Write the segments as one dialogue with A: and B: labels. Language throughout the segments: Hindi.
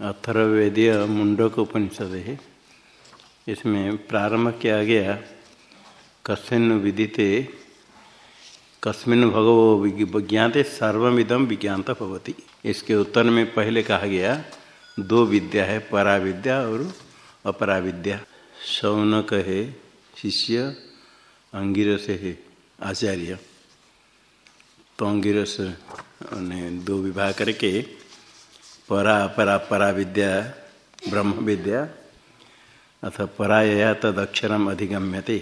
A: अथर्वेदीय मुंडक उपनिषद है। इसमें प्रारंभ किया गया, कस्मिन विदिते, कस्मिन भगवो विज्ञाते सर्वमिदम विज्ञात भवती। इसके उत्तर में पहले कहा गया, दो विद्या है, पराविद्या और अपराविद्या। शौनक है, शिष्य, अंगिरस है, आचार्य। तो अंगिरस ने दो विवाह करके परा परा परा विद्या ब्रह्म विद्या अथ पराया तद अक्षरम अधिगम्यते।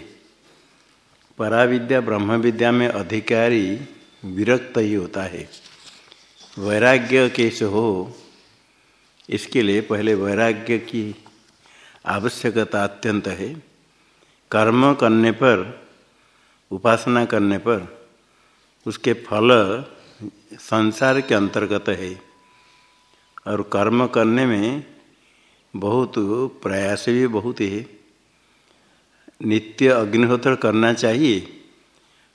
A: परा विद्या ब्रह्म विद्या में अधिकारी विरक्त ही होता है। वैराग्य कैसे हो, इसके लिए पहले वैराग्य की आवश्यकता अत्यंत है। कर्म करने पर, उपासना करने पर, उसके फल संसार के अंतर्गत है। और कर्म करने में बहुत प्रयास भी बहुत है। नित्य अग्निहोत्र करना चाहिए।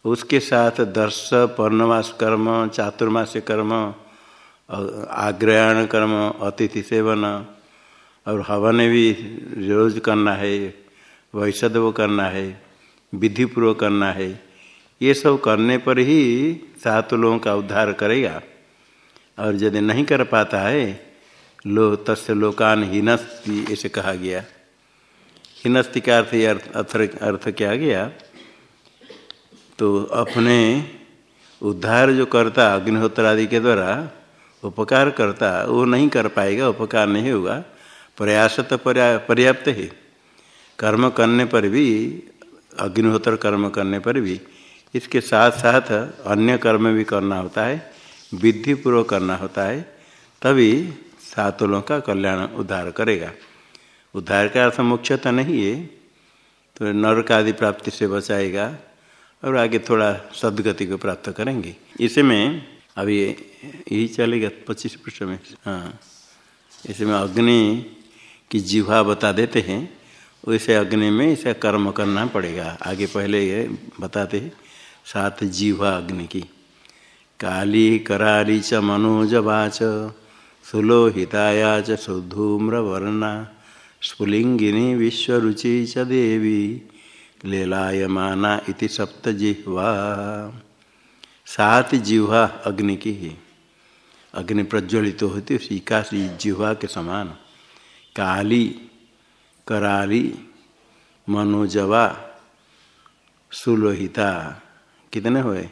A: उसके साथ दर्श पर्णमास कर्म चातुर्मास्य कर्म, आग्रहण कर्म, अतिथि सेवन, और हवन भी रोज करना है वैषदव करना है, विधिपूर्वक करना है। ये सब करने पर ही सात लोगों का उद्धार करेगा। और यदि नहीं कर पाता है लो तस् लोकान हिनस्ति ऐसे कहा गया। हिनस्ति का अर्थ अर्थ अर्थ क्या गया? तो अपने उद्धार जो करता अग्निहोत्र आदि के द्वारा, उपकार करता, वो नहीं कर पाएगा, उपकार नहीं होगा। प्रयास तो पर्याप्त है। कर्म करने पर भी, अग्निहोत्र कर्म करने पर भी, इसके साथ साथ अन्य कर्म भी करना होता है। विधि पूर्वक करना होता है, तभी सातों का कल्याण उद्धार करेगा। उद्धार का अर्थ मुख्यतः नहीं है तो नरक आदि प्राप्ति से बचाएगा और आगे थोड़ा सदगति को प्राप्त करेंगे। इसमें अभी यही चलेगा पच्चीस पृष्ठ में। हाँ इसमें अग्नि की जिह्वा बता देते हैं वैसे अग्नि में इसे कर्म करना पड़ेगा। आगे पहले ये बताते हैं, सात जीवा अग्नि की। काली कराली च मनोजवाच सुलोहिताया च स्फुलिंगिनी विश्वरुचि च देवी, लीलायमाना इति सप्तजिह्वा। सात जिह्वा अग्नि की ही। अग्नि प्रज्वलित तो होती उसी का जिह्वा के समान। काली कराली मनोजवा, सुलोहिता, कितने हुए?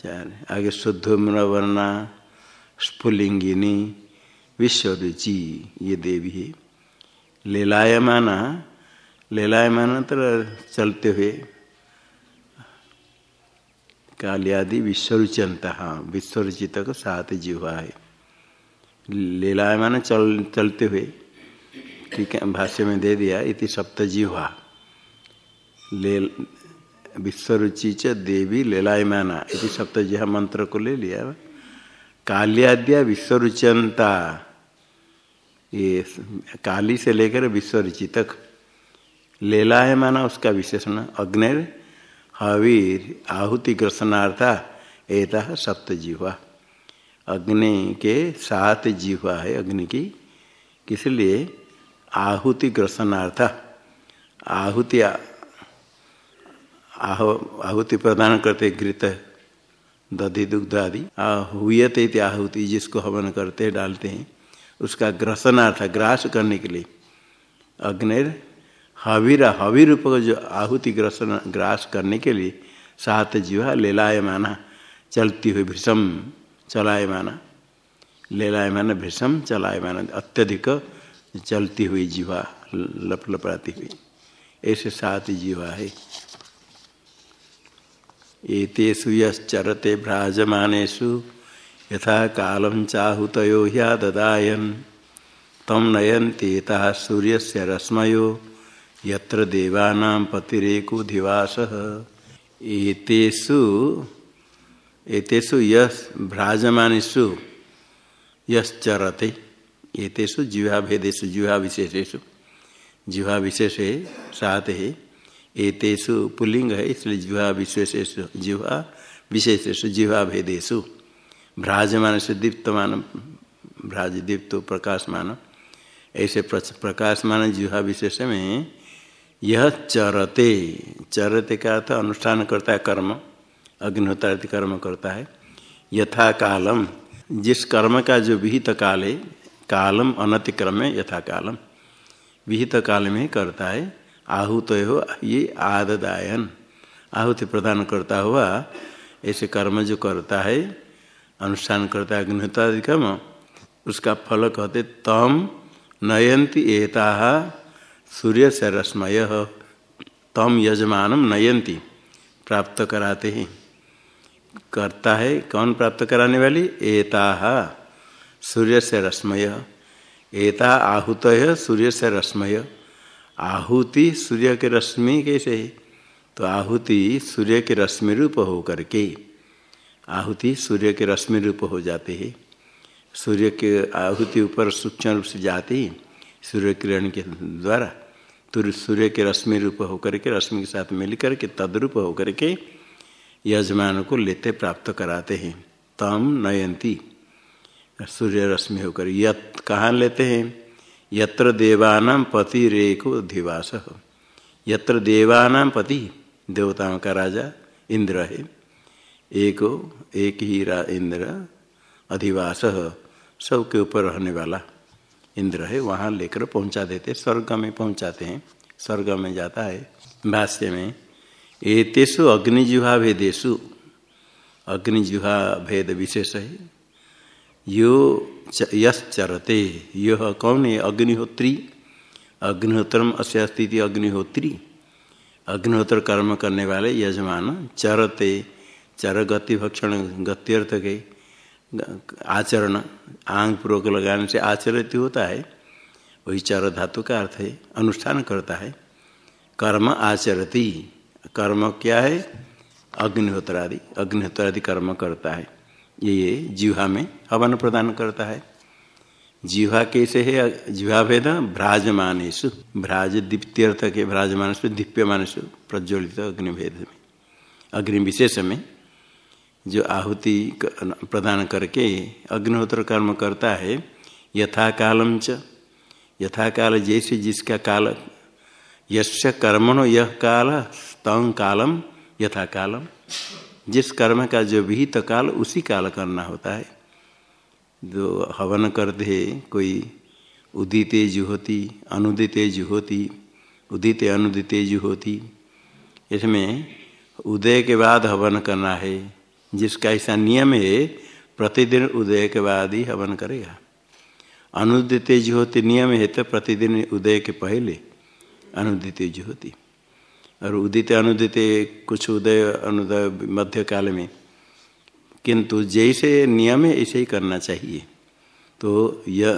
A: चार आगे शुद्ध वर्णा स्फुलिंगिनी विश्वरुचि ये देवी है। लीलायमाना, लीलायमान तो चलते हुए कालियादि विश्वरुचंत हाँ विश्वरुचि तक सात जीवा है। लीलायमान चल, चलते हुए ठीक है, भाष्य में दे दिया, इति सप्त विश्वरुचि च देवी लीलायमाना। इति सप्त जिहा मंत्र को ले लिया काल्याद्या विश्वरुचंता ये काली से लेकर विश्वरुचि तक लेलायमाना उसका विशेषण अग्निर, हवीर, आहुति ग्रसनार्था, एता सप्त जीवा अग्नि के सात जीवा है। अग्नि की किस लिए? आहुति ग्रसनार्थ। आहुति आहुति प्रदान करते घृत, दधि दुग्ध आदि। हुयते आहुति जिसको हवन करते, डालते हैं, उसका ग्रसनार्थ, ग्रास करने के लिए। अग्निर, हवीरा हवी रूप जो आहुति ग्रसन, ग्रास करने के लिए सात जीवा लेलायमाना चलती हुई भीषम चलायमाना। लेलायमाना भीषम चलायमाना, अत्यधिक चलती हुई जीवा लप लपड़ाती हुई। ऐसे सात जीवा है। एतेषु यश्चरते भ्राजमानेषु यथा कालं चाहुतयो ह्याददायन् तं नयन्ति ता सूर्यस्य रश्मयो, यत्र देवानां पतिरेको धिवासः एतेषु एतेषु यस् भ्राजमानेषु यश्चरते, एतेषु जिह्वाभेदेषु जिह्वा विशेषेषु जिह्वा विशेष सात एतेषु पुलिंग है इसलिए जिह्वा विशेषेषु जिह्वा विशेषेषु जिह्वा भेदेशु भ्राजमान से दीप्तमान भ्राजदीप तो प्रकाशमान। ऐसे प्रकाशमान जिहा विशेष में यह चरते चरते का अर्थ अनुष्ठान करता है कर्म, अग्निहोत्रादि कर्म करता है। यथा कालम, जिस कर्म का जो विहित काल है कालम अनतिक्रम है यथा कालम। विहित काल में करता है। आहूत हो ये आददायन। आहुति प्रदान करता हुआ, ऐसे कर्म जो करता है, अनुष्ठान करता है अग्निहोत्रादि कर्म उसका फल कहते, तम नयंती एता सूर्य से रश्मय तम यजमान नयंती प्राप्त कराते हैं। करता है, कौन प्राप्त कराने वाली? एता सूर्य से रश्मय एता आहूत सूर्य से रश्मय आहुति सूर्य के रश्मि कैसे? है तो आहुति सूर्य के रश्मि रूप हो करके आहुति सूर्य के रश्मि रूप हो जाते हैं। सूर्य के आहुति ऊपर सूक्ष्म रूप से जाते ही, सूर्य किरण के द्वारा। तो सूर्य के रश्मि रूप होकर के, रश्मि के साथ मिल करके तद्रूप होकर के यजमान को लेते प्राप्त कराते हैं। तम नयंती, सूर्य रश्मि होकर। यत कहाँ लेते हैं? यत्र देवानाम पति रेको धिवास यत्र देवानाम पति, देवताओं का राजा इंद्र है, एक एक ही रा, इंद्र अधिवास, सबके ऊपर रहने वाला इंद्र है, वहाँ लेकर पहुँचा देते, स्वर्ग में पहुँचाते हैं। स्वर्ग में जाता है, भाष्य में, एतेषु अग्निजुहा भेदेशु अग्निजुहा भेद विशेष है। यो यश्चरते। यह कौन है? अग्निहोत्री। अग्निहोत्रम अस्य स्थिति अग्निहोत्री। अग्निहोत्र कर्म करने वाले यजमान चरते। चर गति भक्षण गत्यर्थ के आचरण आंग पूर्वक लगाने से आचरित होता है। वही चर धातु का अर्थ है, अनुष्ठान करता है। कर्म आचरती। कर्म क्या है? अग्निहोत्रादि। अग्निहोत्रादि कर्म करता है। ये ये में हवन प्रदान करता है। जीवा कैसे है? जीवा भेद भ्राजमानेशु भ्राज दीप्त्यर्थ के भ्राजमान दीप्यमानेश प्रज्वलित अग्निभेद में। अग्नि विशेष में जो आहुति प्रदान करके अग्निहोत्र कर्म करता है यथा कालम च। यथा काल जैसे जिसका काल यश कर्मणो यह काल तं कालम यथा कालम जिस कर्म का जो विहित काल, उसी काल करना होता है। जो हवन करते कोई उदिते जुहोती अनुदिते जुहोती उदित अनुदिते जुहोती इसमें उदय के बाद हवन करना है। जिसका ऐसा नियम है, प्रतिदिन उदय के बाद ही हवन करेगा। अनुदित ज्योति नियम है तो प्रतिदिन उदय के पहले अनुदित ज्योति और उदित अनुदित कुछ उदय अनुदय मध्य काल में किंतु जैसे नियम है ऐसे ही करना चाहिए। तो यह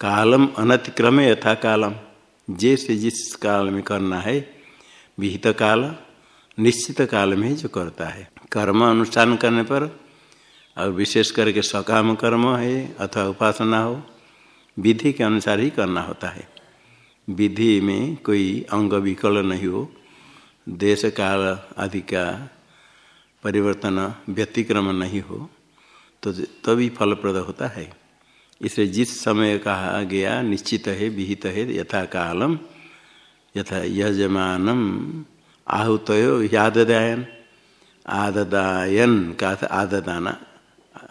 A: कालम अनतिक्रम यथा कालम। जैसे जिस काल में करना है, विहित काल, निश्चित काल में जो करता है। कर्म अनुष्ठान करने पर, और विशेष करके सकाम कर्म है अथवा उपासना हो, विधि के अनुसार ही करना होता है। विधि में कोई अंग विकल नहीं हो देश काल आदि का परिवर्तन व्यतिक्रम नहीं हो तो तभी फलप्रद होता है। इसे जिस समय कहा गया, निश्चित है, विहित है यथा कालम यथा यजमानम आहुत याददायन। आददायन का आददाना,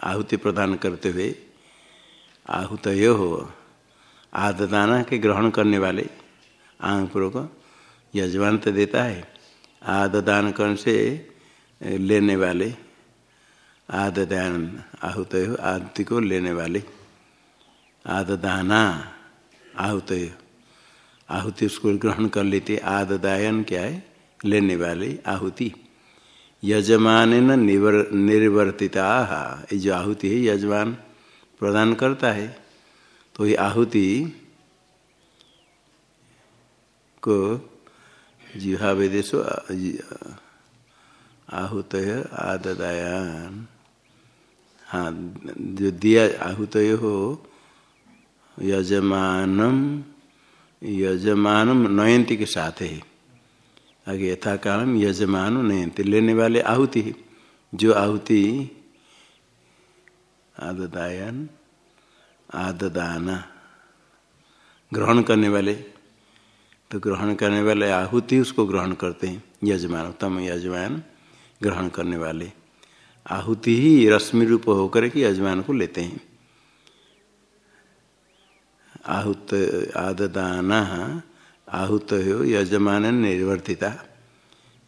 A: आहुति प्रदान करते हुए आहुत हो आददाना के ग्रहण करने वाले पूर्वक यजमान तो देता है। आददान कर्ण से लेने वाले? आददान आहुत आदि को लेने वाले। आददाना आहुत आहुति उसको ग्रहण कर लेते आददायन क्या है? लेने वाले, आहुति। यजमान निवर, निर्वर्तिता। ये जो आहुति है, यजमान प्रदान करता है। तो आहुति को जिहा वेदेश आहुत आददायान। हाँ जो दिया आहुत हो, यजमानम यजमानम नयंती के साथ है। आगे यथा कालम यजमान नयंती, लेने वाले आहुति जो आहुति आददायन आददान ग्रहण करने वाले तो ग्रहण करने वाले आहुति उसको ग्रहण करते हैं यजमान उत्तम यजमान ग्रहण करने वाले। आहुति ही रश्मि रूप होकर के यजमान को लेते हैं। आहुत आददान आहुत हो, यजमान निर्वर्तिता।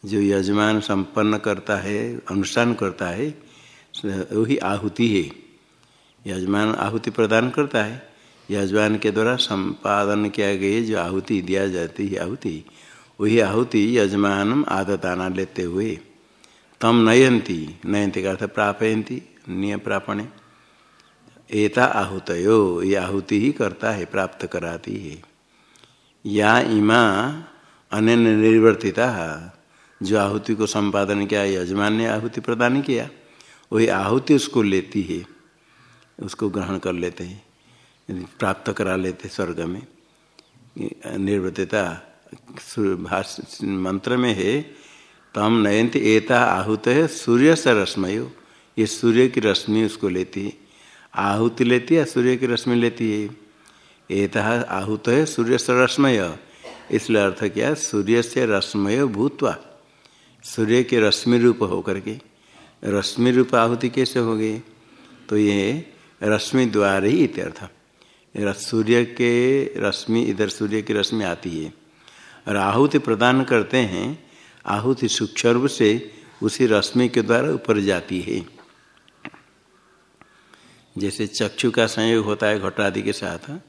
A: जो यजमान संपन्न करता है, अनुष्ठान करता है, वही आहुति है। यजमान आहुति प्रदान करता है। यजमान के द्वारा संपादन किया गया जो आहुति दिया जाती है, आहुति, वही आहुति यजमान आदताना लेते हुए। तम नयंती नयंती का अर्थ प्रापयंती, निय प्रापणे। एता आहुतयो, ये आहुति ही करता है, प्राप्त कराती है। या इमा अन्य निर्वर्तिता, जो आहुति को संपादन किया, यजमान ने आहुति प्रदान किया, वही आहुति उसको लेती है। उसको ग्रहण कर लेते हैं प्राप्त करा लेते स्वर्ग में। निर्वृतता मंत्र में है, तम नयंत एता आहुत है सूर्य से रश्मयो। ये सूर्य की रश्मि उसको लेती है। आहुति लेती है सूर्य की रश्मि लेती है? एता आहुत है सूर्य से रश्मय। इसलिए अर्थ क्या सूर्य से रश्मय भूतवा। सूर्य के रश्मि रूप होकर के। रश्मि रूप आहुति कैसे हो गई तो ये रश्मि द्वार ही इत्यर्थ। सूर्य के रश्मि, इधर सूर्य की रश्मि आती है। और आहुति प्रदान करते हैं, आहुति सूक्ष्म से उसी रश्मि के द्वारा ऊपर जाती है। जैसे चक्षु का संयोग होता है घट आदि के साथ।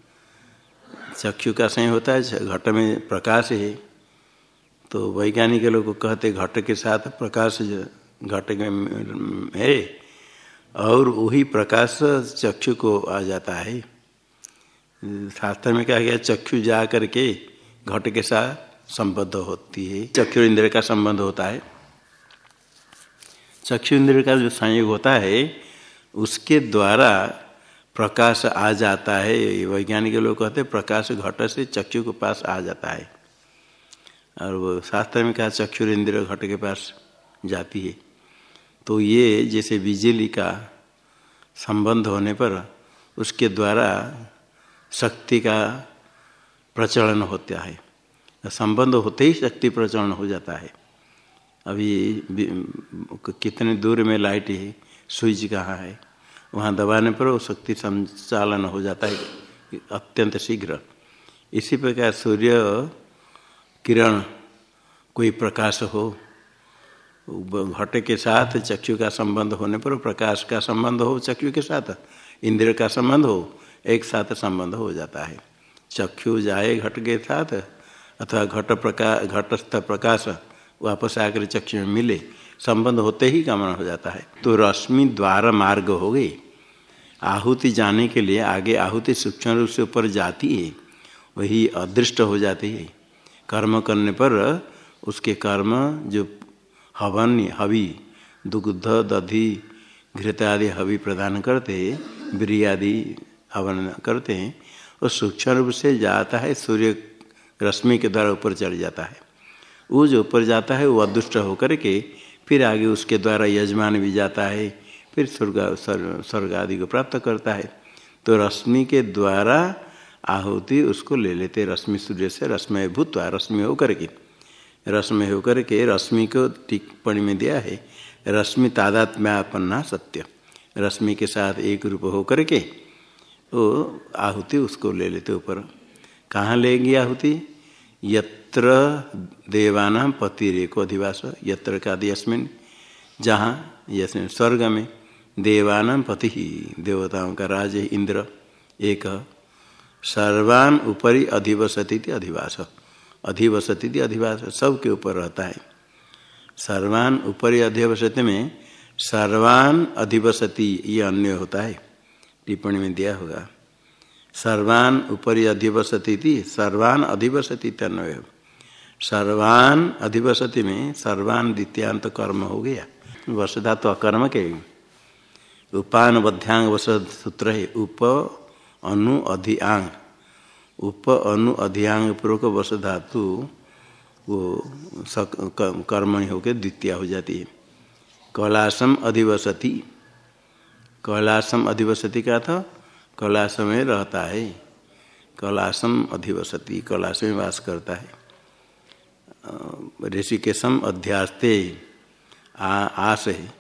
A: चक्षु का संयोग होता है, घट में प्रकाश है। तो वैज्ञानिक लोग कहते घट के साथ प्रकाश घट में है। और वही प्रकाश चक्षु को आ जाता है। शास्त्र में कहा गया, चक्षु जा करके घट के साथ संबद्ध होती है। चक्षु इंद्र का संबंध होता है। चक्षु इंद्र का जो संयोग होता है, उसके द्वारा प्रकाश आ जाता है। वैज्ञानिक लोग कहते हैं, प्रकाश घट से चक्षु के पास आ जाता है। और वो शास्त्र में कहा, चक्षुर इंद्र घट के पास जाती है। तो ये जैसे बिजली का संबंध होने पर उसके द्वारा शक्ति का प्रचलन होता है। संबंध होते ही शक्ति प्रचलन हो जाता है। अभी कितने दूर में लाइट है, स्विच कहाँ है, वहाँ दबाने पर वो शक्ति संचालन हो जाता है अत्यंत शीघ्र। इसी प्रकार सूर्य किरण कोई प्रकाश हो घट के साथ चक्षु का संबंध होने पर प्रकाश का संबंध हो, चक्षु के साथ इंद्र का संबंध हो, एक साथ संबंध हो जाता है। चक्षु जाए घट के साथ अथवा घट प्रकाश घटस्थ प्रकाश वापस आकर चक्षु में मिले, संबंध होते ही गमन हो जाता है। तो रश्मि द्वार मार्ग हो गई। आहुति जाने के लिए आगे आहुति सूक्ष्म रूप से ऊपर जाती है, वही अदृष्ट हो जाती है। कर्म करने पर उसके कर्म जो हवन हवि, दुग्ध, दधि घृत आदि हवि प्रदान करते ब्री आदि हवन करते हैं और सूक्ष्म रूप से जाता है, सूर्य रश्मि के द्वारा ऊपर चढ़ जाता है। वो जो ऊपर जाता है, वो अदुष्ट होकर के फिर आगे उसके द्वारा यजमान भी जाता है, फिर स्वर्ग स्वर्ग आदि को प्राप्त करता है। तो रश्मि के द्वारा आहुति उसको ले लेते, रश्मि सूर्य से रश्मि भूत रश्मि होकर के। रश्मि होकर के रश्मि को टिप्पणी में दिया है, रश्मि तादात्म्यापन्ना सत्य। रश्मि के साथ एक रूप होकर के वो आहुति उसको ले लेते ऊपर। कहाँ लेंगी आहुति? यत्र देवानाम पतिरेको अधिवास, यत्र का यस्मिन, जहाँ यस्मिन स्वर्ग में देवानाम पति ही देवताओं का राज इंद्र, एक सर्वान उपरी अधिवसती अधिवास। अधिवसती अधिवास, सबके ऊपर रहता है। सर्वान उपरी अधिवसति में सर्वान अधिवसती ये अन्य होता है। टिप्पणी में दिया होगा। सर्वान उपरी अधिवसती थी सर्वान अधिवसती तन्वय। सर्वान अधिवसति में सर्वान द्वितीयांत कर्म हो गया। वसधा तो अकर्म के। उपान बध्यांग वस सूत्र है उप, अनु अधिआंग उप अनु अधियांग पूर्वक वस धातु वो कर्म होकर द्वितीय हो जाती है। कैलासम अधिवसती। कैलासम अधिवसती का था कलाश में रहता है। कलाशम अधिवसती कलाश में वास करता है। ऋषिकेशम अध्यास्ते आस है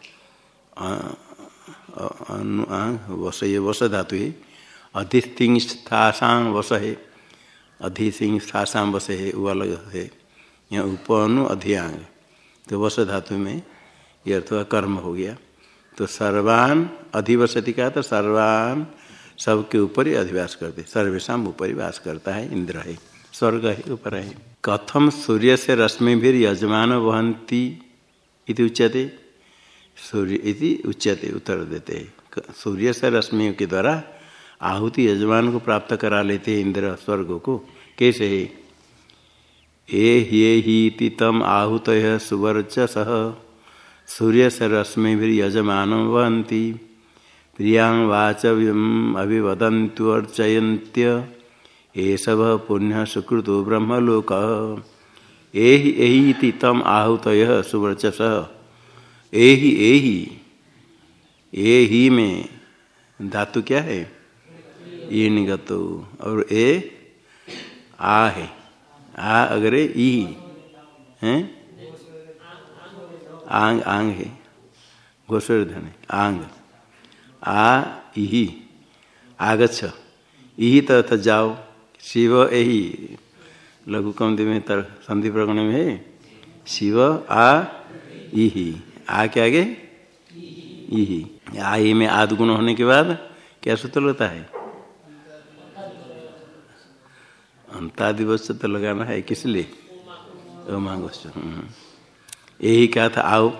A: वस ये वस धातु है। अधिस्थिंस्थासां वस है अधिसिंस्थासां वस है वो अलग है यहाँ उपनु अधियांग तो वस धातु में ये अर्थ कर्म हो गया। तो सर्वान अधिवसति का तो सर्वान सबके ऊपर ही अधिवास करते सर्वेशा ऊपर ही वास करता है इंद्र है, स्वर्ग है, ऊपर है। कथम सूर्य से रश्मि भी यजमान वहंती उच्यते। सूर्य इति उच्यते, उत्तर देते। सूर्य से रश्मि के द्वारा आहुति यजमान को प्राप्त करा लेते हैं इंद्र स्वर्ग को। कैसे है? ए ये ही तम आहूत सुवर्चस। सूर्य से रश्मि भी यजमान वहंती प्रियांग वाचव्यम अभिवदंत्वर्चयंत्य ये सब पुण्य सुकृतो ब्रह्मलोक एहि तम आहूत सुवर्चस। एहि एहि ए ही में धातु क्या है? ये निगतो और ए आ है आ अगर ई है आंग आंग है घोषर धन आंग आ इही आगछ इही तथा जाओ शिव यही लघु कमति में तर संधि प्रगण में है शिव आ इही आ के आगे इही आ में आदगुण होने के बाद क्या सूत्र होता है अंतादिवश तो लगाना है किस लिए? ओमांगोश्च यही क्या था, आओ।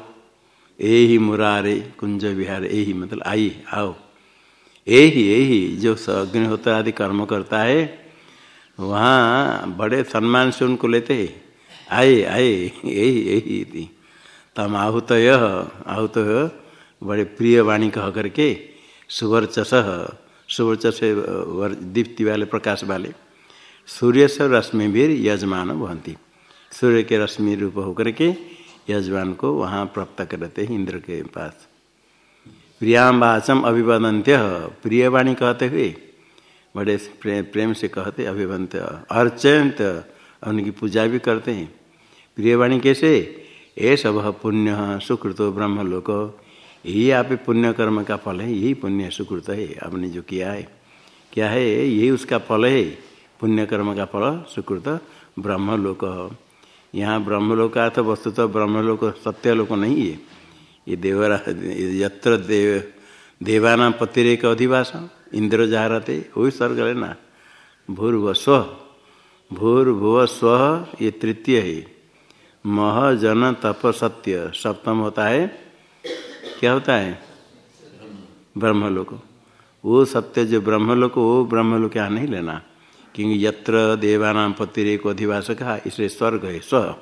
A: यही मुरारे कुंज विहार यही मतलब आई, आओ। यही यही जो अग्निहोत्र आदि कर्म करता है, वहाँ बड़े सम्मान से उनको लेते हैं। आए आए यही यही थी तम आहुत आहुत बड़े प्रिय वाणी कह करके सुवर्चस सुवर्चस दीप्ति वाले प्रकाश वाले। सूर्य से रश्मि भी यजमान बहती सूर्य के रश्मि रूप होकर के यजमान को वहाँ प्राप्त करते हैं इंद्र के पास। प्रियाम वाचम अभिवदंत्य, प्रियवाणी कहते हुए, बड़े प्रेम से कहते अभिवंत अर्चयंत, उनकी पूजा भी करते हैं। प्रियवाणी कैसे? ये सब पुण्य, सुकृतो ब्रह्म लोक यही आप पुण्य कर्म का फल है, यही पुण्य सुकृत है, आपने जो किया है। क्या है? यही उसका फल है। पुण्य कर्म का फल सुकृत ब्रह्म लोक यहाँ ब्रह्मलोक का तो वस्तु तो ब्रह्मलोक सत्य लोक नहीं है। ये देवरा यत्र देव, देवाना पतिरेक अधिवास इंद्र जहाँ रहते वही स्वर्ग लेना भूर्भ स्व भूर्भुव स्व ये तृतीय है। मह जन तप सत्य सप्तम होता है। क्या होता है? ब्रह्मलोक। वो सत्य जो ब्रह्मलोक, वो ब्रह्मलोक यहाँ नहीं लेना। क्योंकि यत्र देवानाम पतिरेक अधिवास कहा इसलिए स्वर्ग है, स्व।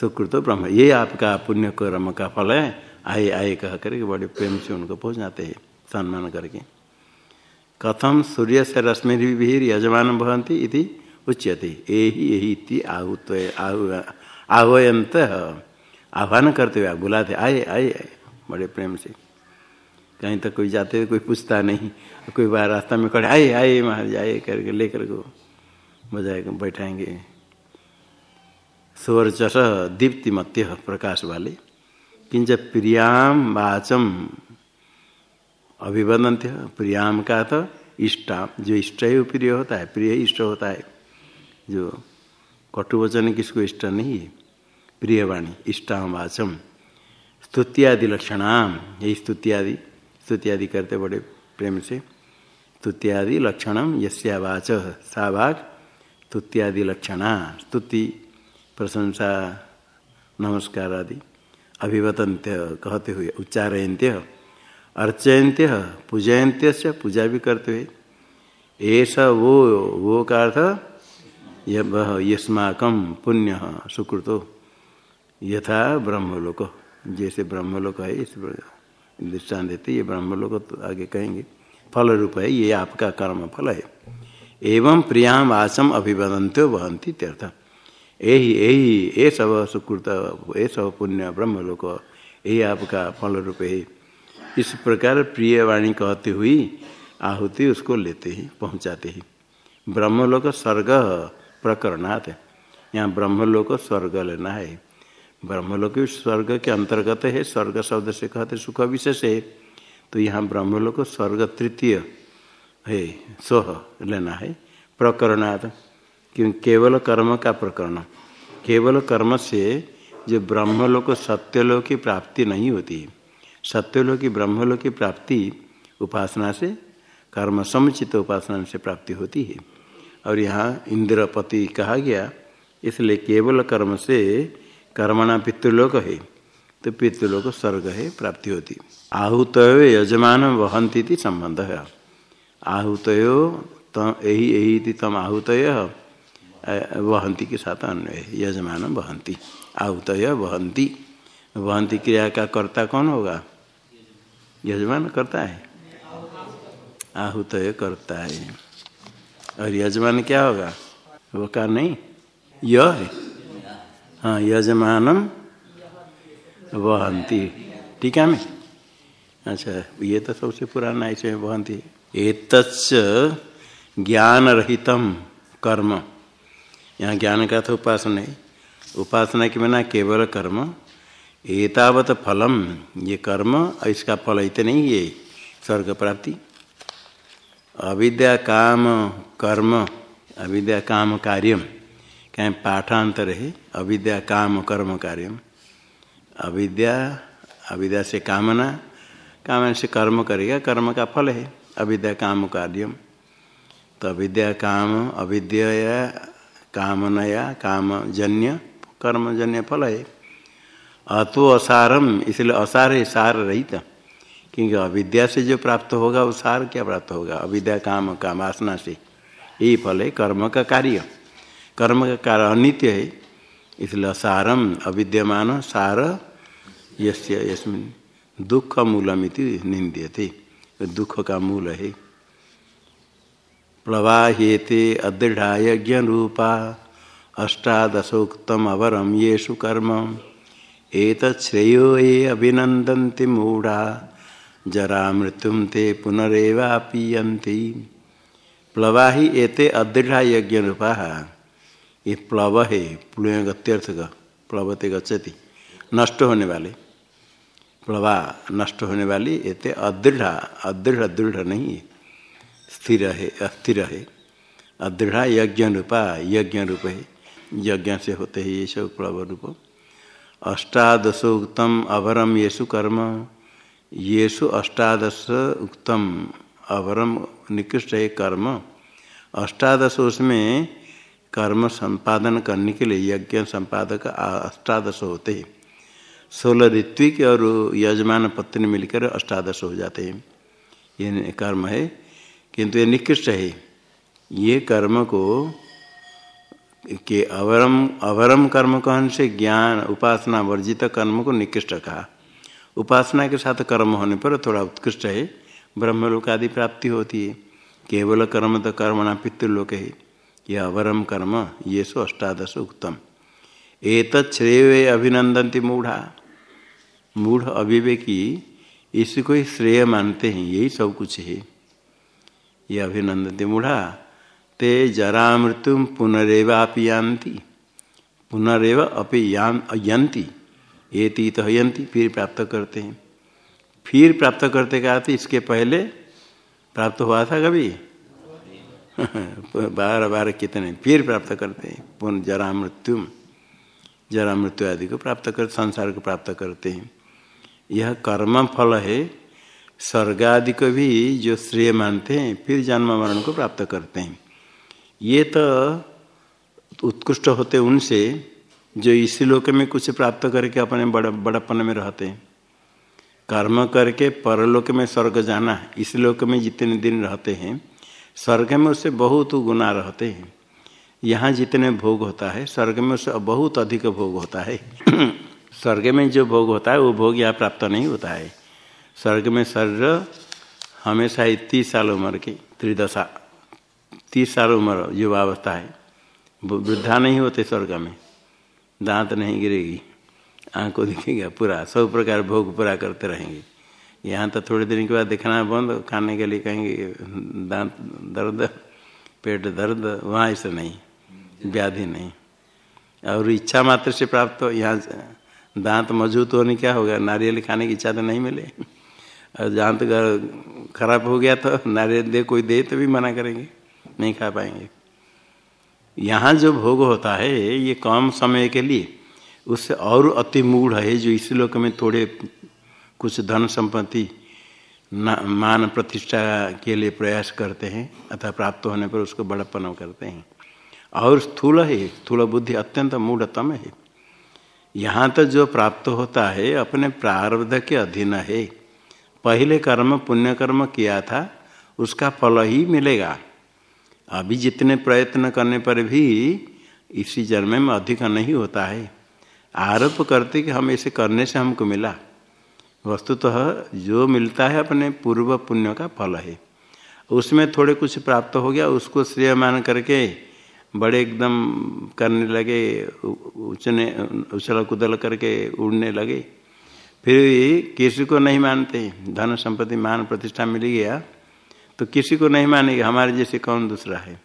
A: सुकृत ब्रह्म। ये आपका पुण्य कर्म का फल है। आए आए कह करके बड़े प्रेम से उनको पहुँचाते हैं, सम्मान करके। कथम सूर्य से रश्मि भी यजमान भवंती इति उच्यते। यही यही आहुत आह्वयंत आह्वान करते हुए बुलाते आए आए आए। बड़े प्रेम से। कहीं तक कोई जाते हुए कोई पूछता नहीं कोई बार रास्ता में खड़े आए आए महाराज आए करके लेकर को बजाय बैठाएँगे। सुवर्चस दीप्तिमत्य प्रकाश वाले, किंच प्रियाम वाचम अभिवदंत प्रियाम का तो इष्टा, जो इष्ट है वो प्रिय होता है, प्रिय इष्ट होता है, जो कटुवचन किसको इष्ट नहीं है, प्रियवाणी इष्टाम वाचम स्तुत्यादि लक्षणाम यही स्तुत्यादि स्तुत्यादि करते बड़े प्रेम से। स्तुत्यादि लक्षणम यस्या वाच सा भाग स्तुत्यादि लक्षणा, स्तुति, प्रशंसा नमस्कार आदि अभिवतंत्य कहते हुए उच्चारयंत्य अर्चयंत्य पूजयंत्य से पूजा भी करते हुए। ऐसा वो वो का अर्थ यस्माकम पुण्य, सुकृतो। यथा ब्रह्मलोक, जैसे ब्रह्मलोक है, इस दृष्टान देते ये ब्रह्मलोक तो आगे कहेंगे। फल रूप है, ये आपका कर्म फल है। एवं प्रियाम आसम अभिवदंत्यो वहंती तीर्थ यही यही ये सब सुकृत ये सब पुण्य ब्रह्मलोक यही आपका फल रूप है। इस प्रकार प्रिय वाणी कहते हुई आहुति उसको लेते ही, पहुँचाते ही। ब्रह्मलोक स्वर्ग प्रकरणात्। यहाँ ब्रह्मलोक स्वर्ग लेना है। ब्रह्मलोक स्वर्ग के अंतर्गत है, स्वर्ग शब्द से कहते सुख विशेष है तो यहाँ ब्रह्मलोक स्वर्ग तृतीय है स्व लेना है प्रकरणात् क्योंकि केवल कर्म का प्रकरण। केवल कर्म से जो ब्रह्मलोक सत्यलोक की प्राप्ति नहीं होती, सत्यलोक की ब्रह्मलोक की प्राप्ति उपासना से, कर्म समुचित उपासना से प्राप्ति होती है। और यहाँ इंद्रपति कहा गया, इसलिए केवल कर्म से कर्मणा पितृलोक है तो पितृलोक स्वर्ग है, प्राप्ति होती। आहूत यजमान वहंती संबंध। है आहूत यही यही तम आहूत वहंती के साथ अन्य यजमान वहंती। आहूत वहंती। वहंती क्रिया का कर्ता कौन होगा? यजमान करता है। आहूत करता है। और यजमान क्या होगा? वो का नहीं, य है। हाँ यजमानम वहंती। टीका में? अच्छा ये तो सबसे पुराना ऐसे वहंती। एक ज्ञान रहितम कर्म। यहाँ ज्ञान का तो उपासना है। उपासना के बिना केवल कर्म, एतावत फलम, ये कर्म, इसका फल इतने ही है, स्वर्ग प्राप्ति। अविद्या काम कर्म, अविद्या काम कार्यम। कहीं पाठांतर है अविद्या, काम, कर्म, कार्यम। अविद्या अविद्या से कामना कामना से कर्म करेगा, कर्म का फल है। अविद्या, काम, कार्यम। तो अविद्या, काम, अविद्या, कामनया, कामजन्य, कर्मजन्य फल है। अतो असारम, इसलिए असार है सार रहित। क्योंकि अविद्या से जो प्राप्त होगा, वो सार क्या प्राप्त होगा? अविद्या, काम का वासना से। यही फल है कर्म का कार्य। कर्म का कार्य अनित्य है। इसलिए सारम अविद्यमान, सार यस्मिन दुख मूलमिति निंद्य थे दुख का मूल है। प्लवाहेते अदृढ़ा यज्ञ रूपा अष्टादशोक्तम अवरम येषु कर्म एक श्रेयो ये अभिनंदन्ति मूढ़ा। जरा मृत्यु ते पुनरेवापीयती प्लवा ही एते अदृढ़ यज्ञ रूपा ये प्लव है प्लुय गत्यर्थ प्लवते गच्छति। नष्ट होने वाले। प्लवा नष्ट होने वाली एते अदृढ़ अदृढ़ दृढ़ नहीं स्थिर है, अस्थिर है। अदृढ़ यज्ञ रूपा यज्ञ रूप है। यज्ञ से होते हैं ये सब प्लव रूप। अष्टादशोक्तम अवरम येसु कर्म। येसु अष्टादश उक्तम अवरम निकृष्ट है कर्म। अष्टादश उसमें कर्म संपादन करने के लिए यज्ञ संपादक अष्टादश होते हैं। सोलह ऋत्विक और यजमान पत्नी मिलकर अष्टादश हो जाते हैं। ये कर्म है, किंतु ये निकृष्ट है। ये कर्म को के अवरम अवरम कर्म कहन से ज्ञान, उपासना, वर्जित कर्म को निकृष्ट कहा। उपासना के साथ कर्म होने पर थोड़ा उत्कृष्ट है। ब्रह्मलोक आदि प्राप्ति होती है। केवल कर्म तो कर्मणा पितृलोक है। यह अवरम कर्म, ये सो अष्टादश उत्तम एक श्रेय अभिनंदनती मूढ़ा। मूढ़ अभिवेकी इसको ही श्रेय मानते हैं, यही सब कुछ है। ये अभिनंदनती मूढ़ा। ते जरा मृत्यु पुनरेवापि यान्ति पुनरेव अपि यान ये तीत हयंती फिर प्राप्त करते हैं। फिर प्राप्त करते का अर्थ इसके पहले प्राप्त हुआ था कभी? बार बार कितने फिर प्राप्त करते हैं। पुनः जरा मृत्यु जरा मृत्यु आदि को प्राप्त कर, संसार को प्राप्त करते हैं। यह कर्म फल है। स्वर्ग आदि को भी जो श्रेय मानते हैं, फिर जन्म मरण को प्राप्त करते हैं। ये तो उत्कृष्ट होते उनसे, जो इसी लोक में कुछ प्राप्त करके अपने बड़ा, बड़प्पन में रहते हैं। कर्म करके परलोक में स्वर्ग जाना, इस लोक में जितने दिन रहते हैं स्वर्ग में उससे बहुत गुना रहते हैं। यहाँ जितने भोग होता है, स्वर्ग में उससे बहुत अधिक भोग होता है। स्वर्ग में जो भोग होता है, वो भोग यहाँ प्राप्त नहीं होता है। स्वर्ग में शरीर हमेशा ही तीस साल उम्र की, त्रिदशा, तीस साल उम्र युवावस्था है। वृद्धा नहीं होते स्वर्ग में। दांत नहीं गिरेगी, आँख को दिखेगा पूरा, सब प्रकार भोग पूरा करते रहेंगे। यहाँ तो थोड़ी दिन के बाद देखना बंद, खाने के लिए कहेंगे दांत दर्द, पेट दर्द, वहाँ ऐसा नहीं, व्याधि नहीं। और इच्छा मात्र से प्राप्त हो, यहाँ दांत मज़बूत होने क्या होगा? नारियल खाने की इच्छा तो नहीं मिले। और दांत खराब हो गया तो नारियल दे, कोई दे तो भी मना करेंगे, नहीं खा पाएँगे। यहाँ जो भोग होता है, ये कम समय के लिए, उससे और अति मूढ़ है, जो इस लोक में थोड़े कुछ धन संपत्ति मान प्रतिष्ठा के लिए प्रयास करते हैं अथवा प्राप्त होने पर उसको बड़प्पन करते हैं। और स्थूल है, स्थूल बुद्धि अत्यंत मूढ़तम है। यहाँ तो जो प्राप्त होता है, अपने प्रारब्ध के अधीन है। पहले कर्म, पुण्य कर्म किया था, उसका फल ही मिलेगा। अभी जितने प्रयत्न करने पर भी इसी जन्म में अधिक नहीं होता है। आरोप करते कि हम ऐसे करने से हमको मिला। वस्तुतः तो जो मिलता है अपने पूर्व पुण्य का फल है। उसमें थोड़े कुछ प्राप्त हो गया, उसको श्रेय मान करके बड़े एकदम करने लगे उचने उछल कुदल करके उड़ने लगे। फिर किसी को नहीं मानते, धन संपत्ति मान प्रतिष्ठा मिल गया तो किसी को नहीं मानेगा, हमारे जैसे कौन दूसरा है?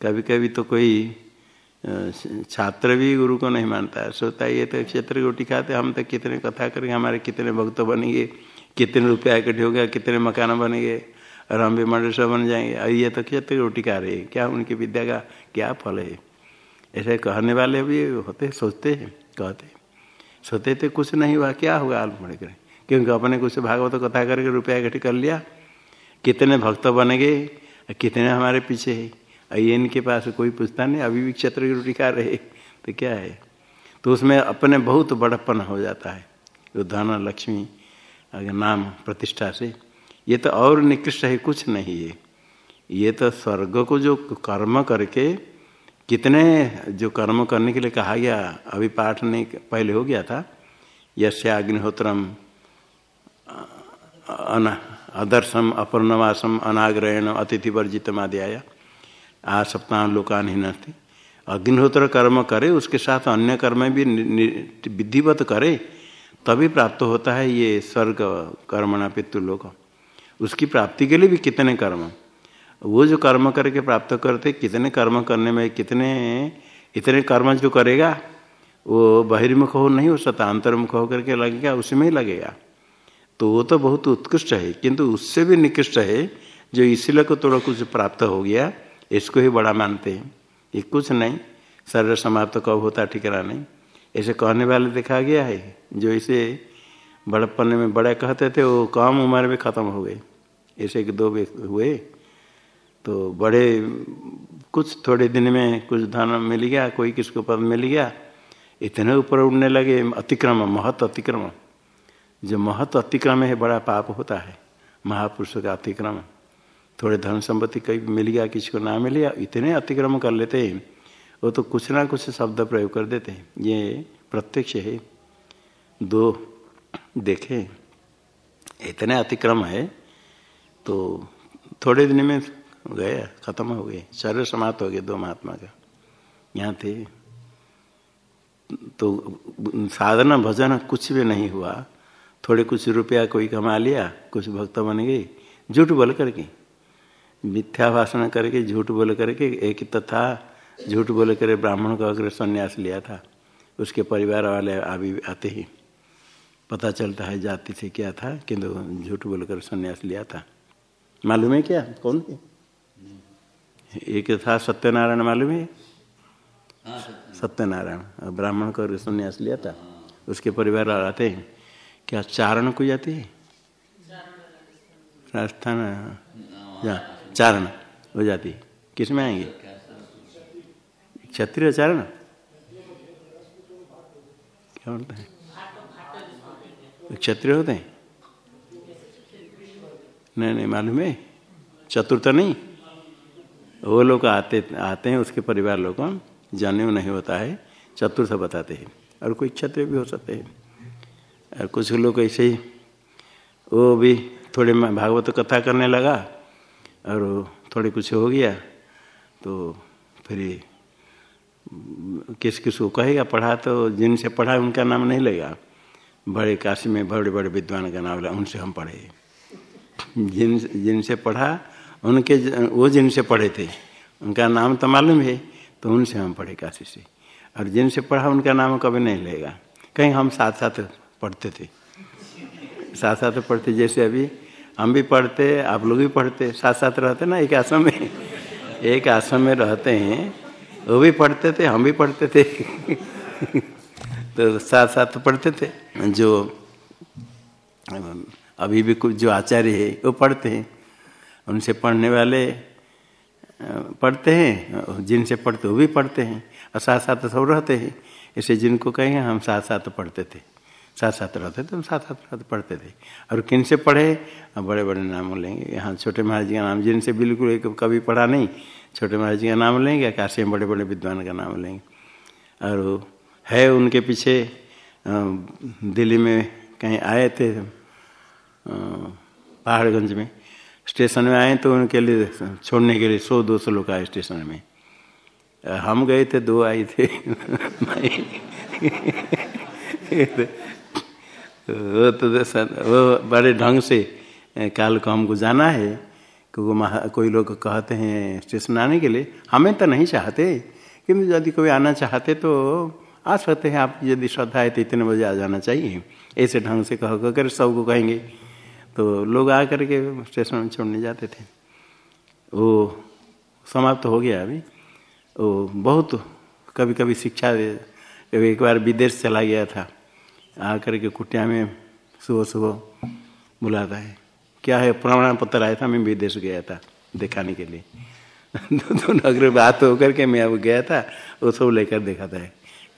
A: कभी कभी तो कोई छात्र भी गुरु को नहीं मानता है। सोता ये तो क्षेत्र की रोटी खाते, हम तो कितने कथा करेंगे, हमारे कितने भक्त बनेंगे, कितने रुपया इकट्ठे हो गया कितने मकान बनेंगे, और हम भी मंडल बन जाएँगे। और ये तो क्षेत्र की रोटी खा रहे हैं, क्या उनकी विद्या का क्या फल है? ऐसे कहने वाले भी होते सोचते हैं, कहते सोते थे कुछ नहीं हुआ, क्या होगा आलू पड़े करें। क्योंकि अपने कुछ भागवत कथा करके रुपया इकट्ठे कर लिया, कितने भक्त बनेंगे, कितने हमारे पीछे है। ये इनके पास कोई पूछता नहीं, अभी भी क्षेत्र की रोटी खा रहे तो क्या है? तो उसमें अपने बहुत बड़प्पन हो जाता है। जो धन लक्ष्मी नाम प्रतिष्ठा से, ये तो और निकृष्ट है, कुछ नहीं है। ये तो स्वर्ग को जो कर्म करके, कितने जो कर्म करने के लिए कहा गया, अभी पाठ नहीं, पहले हो गया था यश्या अग्निहोत्रम अना, अदर्शम, अपूर्णवासम अनाग्रहण अतिथि वर्जित आया आ सप्ताह लोकान ही नस्ती अग्निहोत्र कर्म करे, उसके साथ अन्य कर्म भी विधिवत करे, तभी प्राप्त होता है ये स्वर्ग कर्मणा पितृलोक उसकी प्राप्ति के लिए भी कितने कर्म? वो जो कर्म करके प्राप्त करते, कितने कर्म करने में कितने, इतने कर्म जो करेगा, वो बहिर्मुख हो नहीं हो सकता अंतर्मुख होकर के लगेगा, उसमें ही लगेगा। तो वो तो बहुत उत्कृष्ट है, किंतु उससे भी निकृष्ट है, जो इसलिए को थोड़ा कुछ प्राप्त हो गया इसको ही बड़ा मानते हैं। ये कुछ नहीं शरीर समाप्त कब होता ठिकाना नहीं। ऐसे कहने वाले देखा गया है, जो इसे बड़प्पन में बड़ा कहते थे, वो कम उम्र में ख़त्म हो गए। ऐसे एक दो हुए तो बड़े कुछ थोड़े दिन में कुछ धन मिल गया, कोई किसको पद मिल गया। इतने ऊपर उड़ने लगे अतिक्रम महत अतिक्रम जो महत अतिक्रम है, बड़ा पाप होता है, महापुरुष का अतिक्रम थोड़े धन संपत्ति कहीं मिल गया, किसी को ना मिल गया, इतने अतिक्रम कर लेते हैं, वो तो कुछ ना कुछ शब्द प्रयोग कर देते हैं। ये प्रत्यक्ष है। दो, देखे, इतने अतिक्रम है तो थोड़े दिन में गए, खत्म हो गए, शरीर समाप्त हो गए दो महात्मा का। यहाँ थे। तो साधना, भजन कुछ भी नहीं हुआ। थोड़े कुछ रुपया कोई कमा लिया, कुछ भक्त बन गए, झूठ बोल करके। मिथ्या भाषण करके झूठ बोल करके एक तो था। झूठ बोल कर ब्राह्मण का अग्र संन्यास लिया था। उसके परिवार वाले अभी आते ही पता चलता है जाति से क्या था किंतु झूठ बोलकर संन्यास लिया था। मालूम है क्या? कौन थे एक था सत्यनारायण मालूम है? सत्यनारायण। ब्राह्मण का संन्यास लिया था। उसके परिवार आते हैं। क्या चारण को जाती है? राजस्थान या चारण हो जाती किसमें आएँगे? क्षत्रिय चारण क्या बोलते हैं? क्षत्रिय होते हैं? नहीं नहीं मालूम है। चतुर्थ नहीं। वो लोग आते आते हैं उसके परिवार लोग जनेऊ नहीं होता है। चतुर्थ बताते हैं। और कोई क्षत्रिय भी हो सकते हैं। और कुछ लोग ऐसे ही, वो भी थोड़े भागवत कथा करने लगा। और थोड़े कुछ हो गया तो फिर किस किस को कहेगा पढ़ा तो जिनसे पढ़ा उनका नाम नहीं लेगा। बड़े काशी में बड़े बड़े विद्वान का नाम उनसे हम पढ़े। जिन, जिनसे पढ़ा, उनके वो जिनसे पढ़े थे, उनका नाम तो मालूम है तो उनसे हम पढ़े काशी से। और जिनसे पढ़ा, उनका नाम कभी नहीं लेगा। कहीं हम साथ साथ पढ़ते थे। साथ साथ पढ़ते, जैसे अभी हम भी पढ़ते, आप लोग भी पढ़ते साथ साथ रहते ना एक आश्रम में? एक आश्रम में रहते हैं, वो भी पढ़ते थे, हम भी पढ़ते थे। तो साथ साथ पढ़ते थे। जो, अभी भी कुछ जो आचार्य है, वो पढ़ते हैं। उनसे पढ़ने वाले, पढ़ते हैं, जिनसे पढ़ते वो भी पढ़ते हैं। और साथ साथ सब रहते हैं। ऐसे जिनको कहें, हम साथ साथ पढ़ते थे। साथ साथ रहते थे हम साथ साथ रहते, पढ़ते थे। और किन से पढ़े? बड़े बड़े नाम लेंगे। यहाँ छोटे महाराज जी का नाम, जिनसे बिल्कुल एक कभी पढ़ा नहीं, छोटे महाराज जी का नाम लेंगे काशी में बड़े बड़े विद्वान का नाम लेंगे। और है उनके पीछे दिल्ली में कहीं आए थे पहाड़गंज में। स्टेशन में आए तो उनके लिए छोड़ने के लिए सौ दो सौ लोग आए स्टेशन में। हम गए थे, दो आए थे। वो तो वो बड़े ढंग से काल को हमको जाना है क्योंकि कोई लोग कहते हैं स्टेशन आने के लिए, हमें तो नहीं चाहते। किंतु यदि कोई आना चाहते तो आ सकते हैं, आप यदि श्रद्धा है तो इतने बजे आ जाना चाहिए। ऐसे ढंग से कह कर सबको कहेंगे। तो लोग आ करके स्टेशन में छोड़ने जाते थे। वो समाप्त तो हो गया अभी। वो बहुत कभी कभी शिक्षा एक बार विदेश चला गया था। आ करके कुटिया में सुबह सुबह बुलाता है। क्या है? प्रमाण पत्र आया था, मैं विदेश गया था दिखाने के लिए। दोनों नगर बात होकर के मैं अब गया था, वो सब लेकर देखा था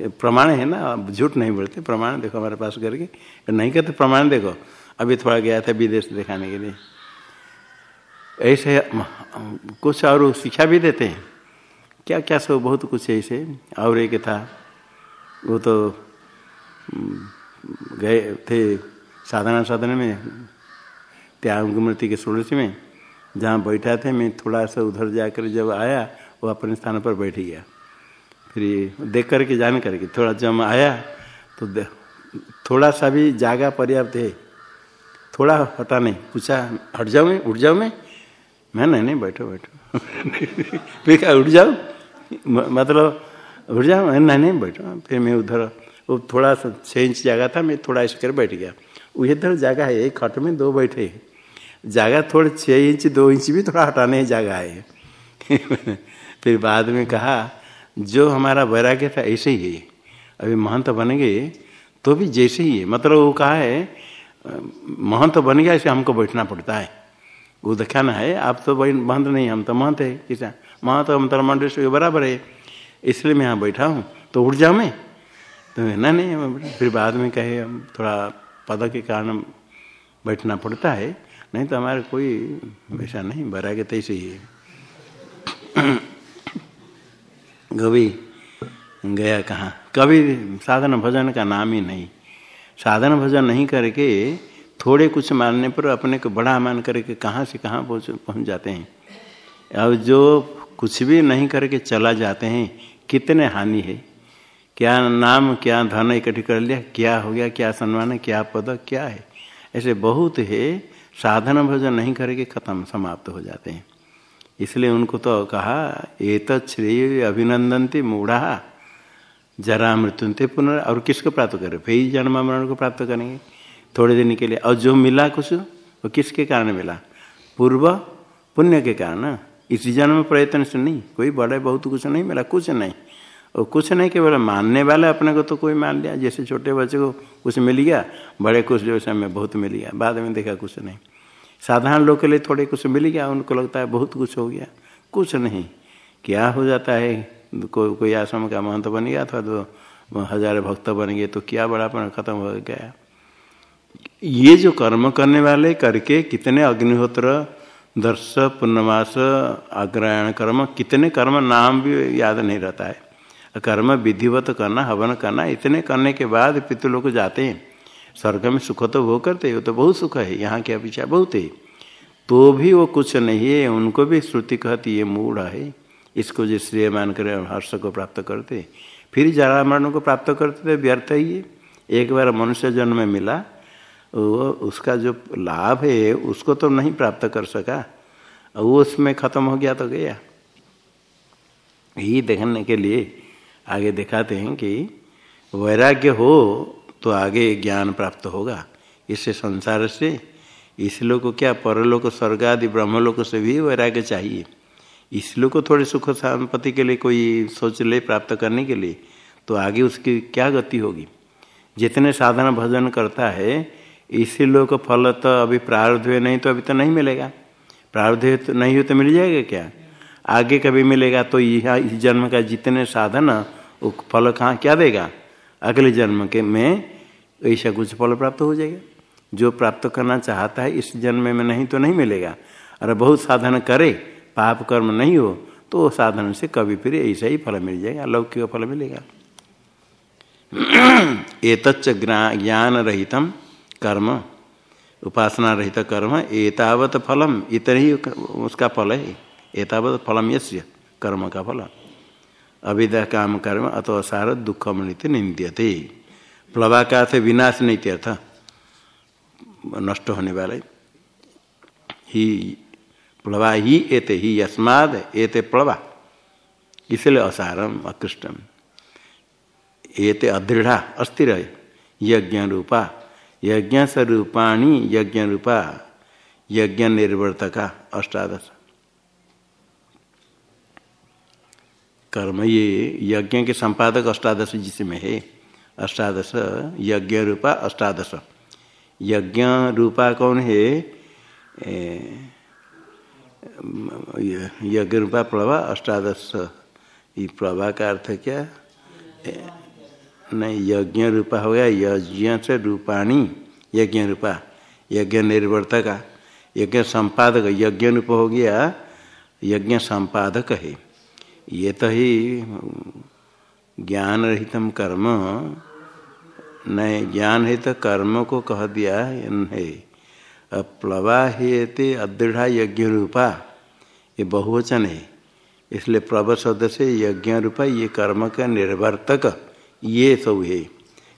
A: प्रमाण है ना? झूठ नहीं बोलते, प्रमाण देखो हमारे पास करके। नहीं कहते प्रमाण देखो, अभी थोड़ा गया था विदेश दिखाने के लिए। ऐसे कुछ और शिक्षा भी देते हैं। क्या क्या सब, बहुत कुछ ऐसे। और एक था, वो तो गए, थे साधना साधना में, त्याग मृति के षोड़शी में, जहाँ बैठा थे, मैं थोड़ा सा उधर जाकर जब आया, वो अपने स्थान पर बैठ गया। फिर देख करके, जान करके, थोड़ा जब आया तो थोड़ा सा भी जागा पर्याप्त है। थोड़ा हटा नहीं, पूछा, हट जाओ मैं, उठ जाओ मैं? मैं, नहीं नहीं, बैठो बैठो। फिर क्या उठ जाओ? मतलब उठ जाओ? नहीं नहीं, बैठो। फिर मैं उधर वो थोड़ा सा छः इंच जगह था, मैं थोड़ा ऐसे कर बैठ गया। वही उधर जगह है, एक खट में दो बैठे जगह थोड़े छः इंच, दो इंच भी थोड़ा हटाने जगह है। फिर बाद में कहा, जो हमारा वैराग्य था ऐसे ही है। अभी महंत बन गए तो भी जैसे ही है। मतलब वो कहा है, महंत बन गया, ऐसे हमको बैठना पड़ता है। वो दिखाना है, आप तो महंत नहीं, हम तो महंत है, किसान। महंत हम तो मंडेश्वर बराबर है। इसलिए मैं यहाँ बैठा हूँ। तो उठ जाऊँ मैं तो ना, नहीं फिर बाद में कहे, हम थोड़ा पद के कारण बैठना पड़ता है। नहीं तो हमारे कोई वैसा नहीं बरा के तैसे ही है। कभी गया कहाँ? कभी साधन भजन का नाम ही नहीं। साधन भजन नहीं करके थोड़े कुछ मानने पर अपने को बड़ा मान करके कहाँ से कहाँ पहुँच पहुँच जाते हैं। अब जो कुछ भी नहीं करके चला जाते हैं, कितने हानि है। क्या नाम, क्या धन इकट्ठी कर लिया, क्या हो गया, क्या सम्मान है, क्या पद, क्या है? ऐसे बहुत है, साधन भजन नहीं करके खत्म, समाप्त हो जाते हैं। इसलिए उनको तो कहा ये तो श्रेय अभिनंदनती मूढ़ा, जरा मृत्यु थे पुनः और किसको प्राप्त करे? फिर जन्म मरण को प्राप्त करेंगे। थोड़े दिन के लिए, और जो मिला कुछ, वो किसके कारण मिला? पूर्व पुण्य के कारण। इसी जन्म प्रयत्न से नहीं, कोई बड़े बहुत कुछ नहीं मिला, कुछ नहीं। और कुछ नहीं, केवल मानने वाले अपने को तो कोई मान लिया। जैसे छोटे बच्चे को कुछ मिल गया, बड़े कुछ जो समय बहुत मिल गया, बाद में देखा कुछ नहीं। साधारण लोग के लिए थोड़े कुछ मिल गया, उनको लगता है बहुत कुछ हो गया। कुछ नहीं। क्या हो जाता है? कोई कोई आश्रम का महंत बन गया अथवा तो हज़ार भक्त बन गए तो क्या बड़ा बड़ापन खत्म हो गया? ये जो कर्म करने वाले करके कितने अग्निहोत्र, दर्श पूर्णमास अग्रहण कर्म, कितने कर्म, नाम भी याद नहीं रहता है। कर्म, विधिवत करना, हवन करना, इतने करने के बाद पितृलोग जाते हैं। स्वर्ग में सुख तो वो करते वो तो बहुत सुख है, यहाँ की अपेक्षा बहुत है। तो भी वो कुछ नहीं है, उनको भी श्रुति कहती ये मूड है। इसको जो श्रेय मान कर हर्ष को प्राप्त करते फिर जरा मरण को प्राप्त करते थे, व्यर्थ ही है। एक बार मनुष्य जन्म में मिला, वो उसका जो लाभ है, उसको तो नहीं प्राप्त कर सका। वो उसमें खत्म हो गया तो गया। यही देखने के लिए आगे दिखाते हैं कि वैराग्य हो तो आगे ज्ञान प्राप्त होगा। इससे संसार से इस लोग को क्या परलोक स्वर्ग आदि ब्रह्मलोक से भी वैराग्य चाहिए। इस लोग को थोड़े सुख संपत्ति के लिए कोई सोच ले प्राप्त करने के लिए तो आगे उसकी क्या गति होगी? जितने साधन भजन करता है, इसी लोग फल तो अभी प्रारब्ध नहीं तो अभी तो नहीं मिलेगा। प्रारब्ध तो नहीं हो तो मिल जाएगा क्या? आगे कभी मिलेगा तो यह, इस जन्म का जितने साधन वो फल कहाँ क्या देगा? अगले जन्म के में ऐसा कुछ फल प्राप्त हो जाएगा। जो प्राप्त करना चाहता है, इस जन्म में नहीं तो नहीं मिलेगा। और बहुत साधन करे, पाप कर्म नहीं हो तो साधन से कभी फिर ऐसा ही फल मिल जाएगा लौकिक फल मिलेगा। एतच्च ज्ञान रहितम कर्म उपासना रहित कर्म, एतावत फलम इतना ही उसका फल है। एतावत फलम यश्य कर्म का फल अविदा काम कर्म अथवा सार दुखम नीति निंद्यते। प्लवा का अर्थ विनाश नहीं तीर्थ नष्ट होने वाले। ही प्लवा ही एते ही यस्माद एते प्लवा। इसलिए असारम, अकृष्टम। एते अदृढ़ा, अस्थिर यज्ञ रूपा यज्ञ स्वरूपाणी यज्ञ रूपा यज्ञ निर्वर्तका अष्टादश। कर्म ये यज्ञ के संपादक अष्टादश जिसमें है। अष्टादश यज्ञ रूपा अष्टादश। यज्ञ रूपा कौन है? यज्ञ रूपा प्रभा अष्टादश। ये प्रभा का अर्थ क्या? नहीं, यज्ञ रूपा हो गया, यज्ञ से रूपाणी, यज्ञ रूपा। यज्ञ निर्वर्तका। यज्ञ संपादक, यज्ञ रूप हो गया, यज्ञ संपादक है। ये तो ही ज्ञान रहितम कर्म नहीं ज्ञान है तो कर्म को कह दिया है प्लवा हेते अदृढ़ा यज्ञ रूपा ये बहुवचन है। इसलिए प्लव शब्द से यज्ञ रूपा ये कर्म का निर्वर्तक, ये सब है।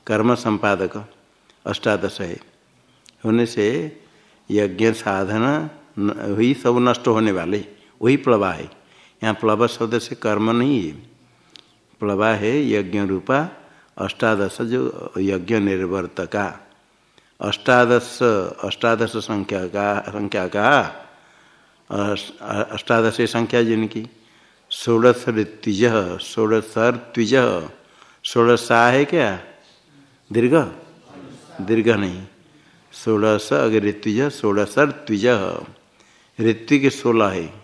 A: कर्म संपादक, अष्टादश है। होने से यज्ञ साधन वही सब नष्ट होने वाले, वही प्लवा है। यहाँ प्लव शब्द से कर्म नहीं है। प्लवा है यज्ञ रूपा, अष्टादश जो यज्ञ निर्वर्तका। अष्टादश अष्टादश संख्या का संख्या का अष्टादश संख्या जिनकी? षोड़श ऋत्विज षोड़शर द्विज षोड़शा है क्या? दीर्घ? दीर्घ नहीं। षोड़श अगर ऋत्विज। षोड़शर द्विज ऋत्वि के सोलह है।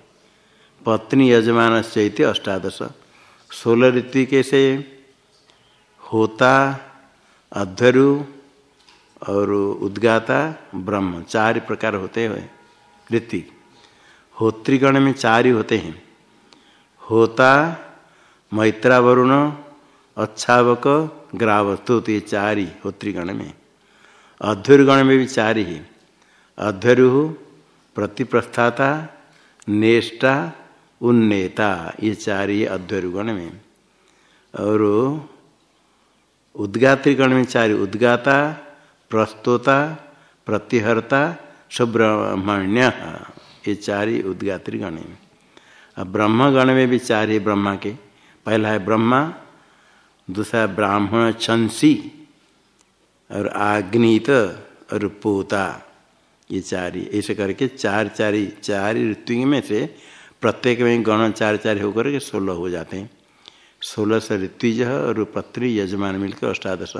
A: पत्नी यजमान चैत्य अष्टादश। सोलह ऋत्वि कैसे? होता अध्वरु और उद्गाता ब्रह्म। चार प्रकार होते हैं। ऋत्वि होत्रिगण में चार ही होते हैं। होता मैत्रा वरुण अच्छावक ग्रावस्तु। ये चार ही होत्रिगण में। अध्वरुगण में भी चार ही। अध्वरु प्रतिप्रस्थाता नेष्टा उन्नेता ये चार ही अध्वरुगण में। और उद्गात्रिगण में चार, उद्गाता, प्रस्तोता, प्रतिहर्ता, सुब्रह्मण्य, ये चार ही उद्गात्री गण में। ब्रह्म गण में भी चार ही ब्रह्मा के। पहला है ब्रह्मा, दूसरा ब्राह्मण छंसी, और आग्नित और पोता, ये चार ही ऐसे करके चार चार ही चार ऋतु में से प्रत्येक में गण चार चार होकर के सोलह हो जाते हैं। सोलह से ऋत्विज और पत्री यजमान मिलकर अष्टादश।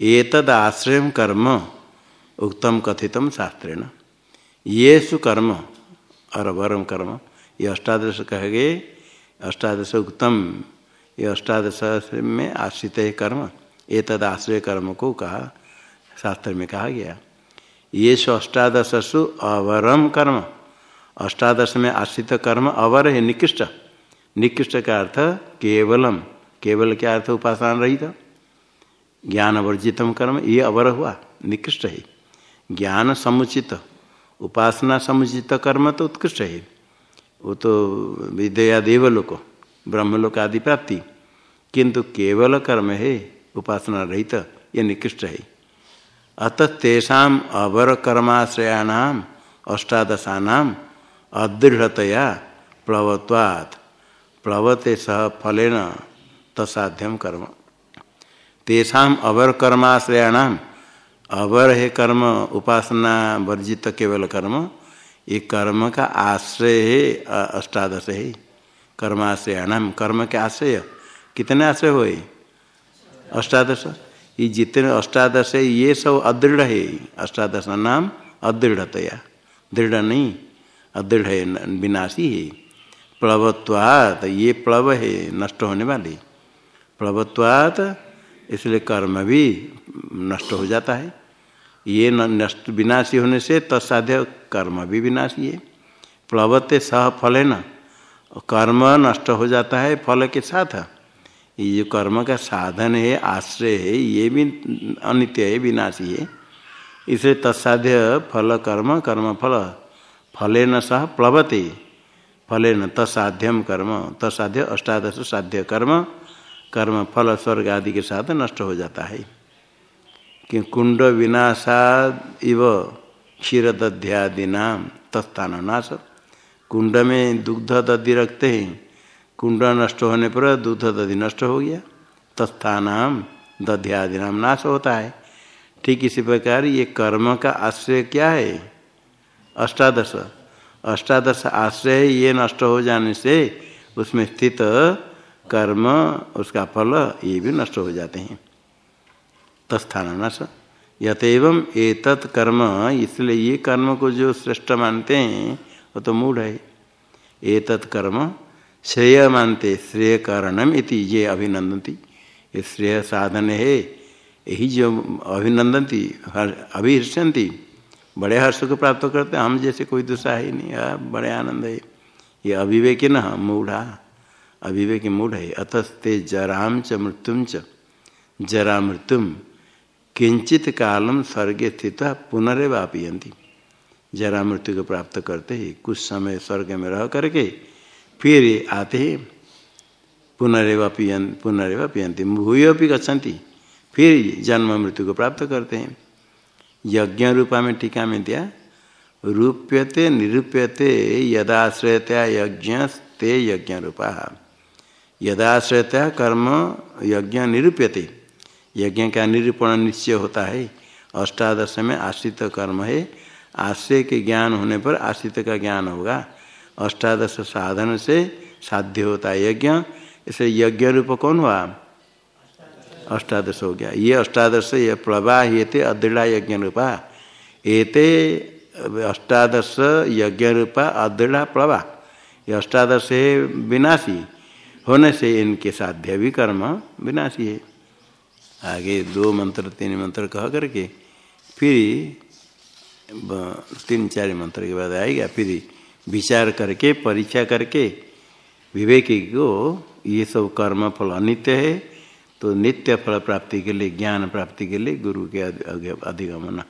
A: एतद आश्रय कर्म, उक्तम कथितम शास्त्रेण। ये सुकर्म और वरम कर्म, ये अष्टादश कह गए। अष्टादश उत्तम ये अष्टादश में आश्रित है कर्म। एतद आश्रय कर्म को कहा, शास्त्र में कहा गया। ये सु अष्टादशसु अवरम कर्म। अष्टादश में आश्रित कर्म अवर है, निकृष्ट। निकृष्ट का अर्थ केवलम। केवल क्या अर्थ उपासना रही था ज्ञान वर्जितम कर्म, ये अवर हुआ, निकृष्ट है। ज्ञान समुचित, उपासना समुचित कर्म तो उत्कृष्ट है। वो तो विद्या देवलोक ब्रह्मलोक आदि प्राप्ति। किंतु केवल कर्म है, उपासना रहित, ये निकृष्ट है। अतः तेषा अवर कर्माश्रयाणाम अदृढ़तया प्लवत्वात्। प्लवते सह फलेन तसाध्यम कर्म। तेषा अवर कर्माश्रयाणाम अवर है कर्म उपासना वर्जित केवल कर्म, ये कर्म का आश्रय है अष्टादश है। कर्माश्रयाणाम, कर्म के आश्रय। कितने आश्रय हुए? अष्टादश। ये जितने अष्टादश है, ये सब अदृढ़ है। अष्टादश नाम अदृढ़तया। दृढ़ नहीं अदृढ़ है, विनाशी है। प्लवत्वात, ये प्लव है, नष्ट होने वाले। प्लवत्वात, इसलिए कर्म भी नष्ट हो जाता है। ये नष्ट, विनाशी होने से तत्साध्य कर्म भी विनाशी है। प्लवते सह फल है न, कर्म नष्ट हो जाता है फल के साथ। ये जो कर्म का साधन है, आश्रय है, ये भी अनित्य है, विनाशी है। इसलिए तत्साध्य फल, कर्म कर्म फल फले न सह प्लवते। फले न तत्साध्यम कर्म, तत्साध्य अष्टादश साध्य कर्म कर्म फल स्वर्ग आदि के साथ नष्ट हो जाता है। कि कुंड विनाशाद इव क्षीर दध्यादि नाम तत्थान नाश कुंड में दुग्ध दधि रखते हैं। कुंड नष्ट होने पर दूध दधि नष्ट हो गया। तत्थानाम दध्यादि नाम नाश होता है। ठीक इसी प्रकार ये कर्म का आश्रय क्या है? अष्टादश। अष्टादश आश्रय ये नष्ट हो जाने से उसमें स्थित कर्म, उसका फल, ये भी नष्ट हो जाते हैं। तस्थान नश यतएवं एतत् कर्म, इसलिए ये कर्म को जो श्रेष्ठ मानते हैं, वो तो मूढ़ है। एतत् कर्म श्रेय मानते, श्रेय कारणम इति ये अभिनंदती ये श्रेय साधन है, यही जो अभिनंदनती अभिहर्षंती बड़े हर्ष को प्राप्त करते हम जैसे कोई दूसरा है नहीं। बड़े आनंद है। ये अभिवेकी न, मूढ़ा अभिवेकी मूढ़ है। अतस्ते जराम च, मृत्युम च। जरा मृत्युम। किंचित कालम स्वर्गे स्थित पुनरेव आपयंती जरा मृत्यु को प्राप्त करते ही कुछ समय स्वर्ग में रह करके फिर आते ही पुनरेव पियन पुनरेव पियंती भूय भी गच्छन्ति। फिर जन्म मृत्यु को प्राप्त करते हैं। यज्ञ रूपा में टीका में दिया रूप्यते, निरूप्यते, यदाश्रयतया यज्ञ ते यज्ञ रूपा यदाश्रयतया कर्म यज्ञ निरूप्यते यज्ञ का निरूपण निश्चय होता है। अष्टादश में आश्रित कर्म है। आश्रय के ज्ञान होने पर आश्रित का ज्ञान होगा। अष्टादश साधन से साध्य होता है यज्ञ। इसे यज्ञ रूप कौन हुआ? अष्टादश हो गया। ये अष्टादश ये प्लवा ये थे अदृढ़ा यज्ञ रूपा एते अष्टादश यज्ञ रूपा अदृढ़ा प्लवा ये अष्टादश है विनाशी। होने से इनके साध्य भी कर्म विनाशी है। आगे दो मंत्र, तीन मंत्र कह करके फिर तीन, चार मंत्र के बाद आएगा। फिर विचार करके, परीक्षा करके विवेकी को ये सब कर्म फल अनित्य है। तो नित्य फल प्राप्ति के लिए, ज्ञान प्राप्ति के लिए गुरु के अधिगमन।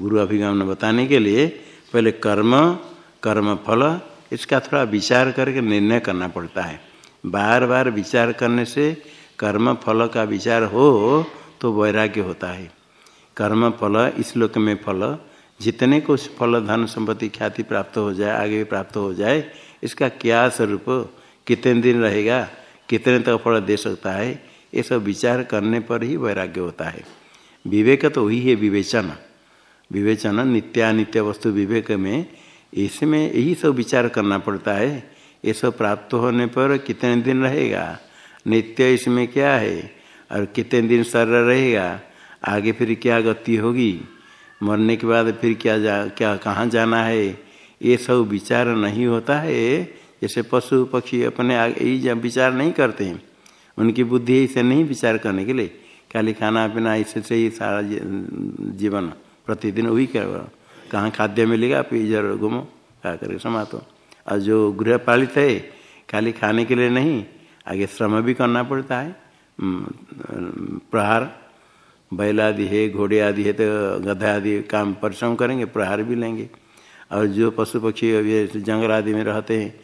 A: गुरु अभिगमन बताने के लिए पहले कर्म कर्म फल, इसका थोड़ा विचार करके निर्णय करना पड़ता है। बार बार विचार करने से कर्म फल का विचार हो तो वैराग्य होता है। कर्म फल, इस लोक में फल, जितने को फल, धन, संपत्ति, ख्याति प्राप्त हो जाए, आगे प्राप्त हो जाए, इसका क्या स्वरूप, कितने दिन रहेगा, कितने तक फल दे सकता है ये सब विचार करने पर ही वैराग्य होता है। विवेक तो वही है विवेचन। विवेचन नित्यानित्य वस्तु विवेक में इसमें यही सब विचार करना पड़ता है। ये सब प्राप्त होने पर कितने दिन रहेगा? नित्य इसमें क्या है? और कितने दिन सर रहेगा? आगे फिर क्या गति होगी? मरने के बाद फिर क्या जा, क्या, कहाँ जाना है? ये सब विचार नहीं होता है। जैसे पशु पक्षी अपने आगे यही विचार नहीं करते हैं। उनकी बुद्धि इसे नहीं विचार करने के लिए। खाली खाना पीना, इससे से ही सारा जीवन प्रतिदिन वही कर कहाँ खाद्य मिलेगा? फिर इधर घूमो क्या करे समातो और जो गृहपालित है, खाली खाने के लिए नहीं, आगे श्रम भी करना पड़ता है। प्रहार, बैल आदि है, घोड़े आदि है तो गधा आदि काम परिश्रम करेंगे, प्रहार भी लेंगे। और जो पशु पक्षी अभी जंगल आदि में रहते हैं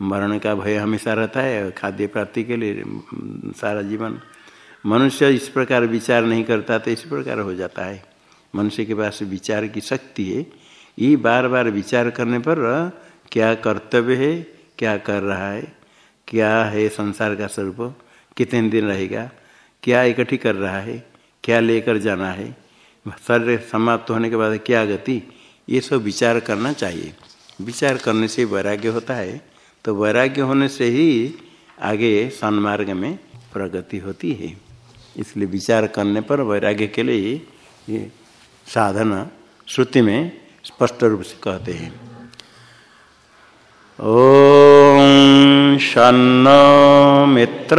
A: मरण का भय हमेशा रहता है, खाद्य प्राप्ति के लिए, सारा जीवन। मनुष्य इस प्रकार विचार नहीं करता तो इस प्रकार हो जाता है। मनुष्य के पास विचार की शक्ति है। ये बार बार विचार करने पर, क्या कर्तव्य है, क्या कर रहा है, क्या है संसार का स्वरूप, कितने दिन रहेगा, क्या इकट्ठी कर रहा है, क्या लेकर जाना है, शरीर समाप्त होने के बाद क्या गति, ये सब विचार करना चाहिए। विचार करने से वैराग्य होता है। तो वैराग्य होने से ही आगे सन्मार्ग में प्रगति होती है। इसलिए विचार करने पर वैराग्य के लिए ये साधन श्रुति में स्पष्ट रूप से कहते हैं। ओ शन्न मित्र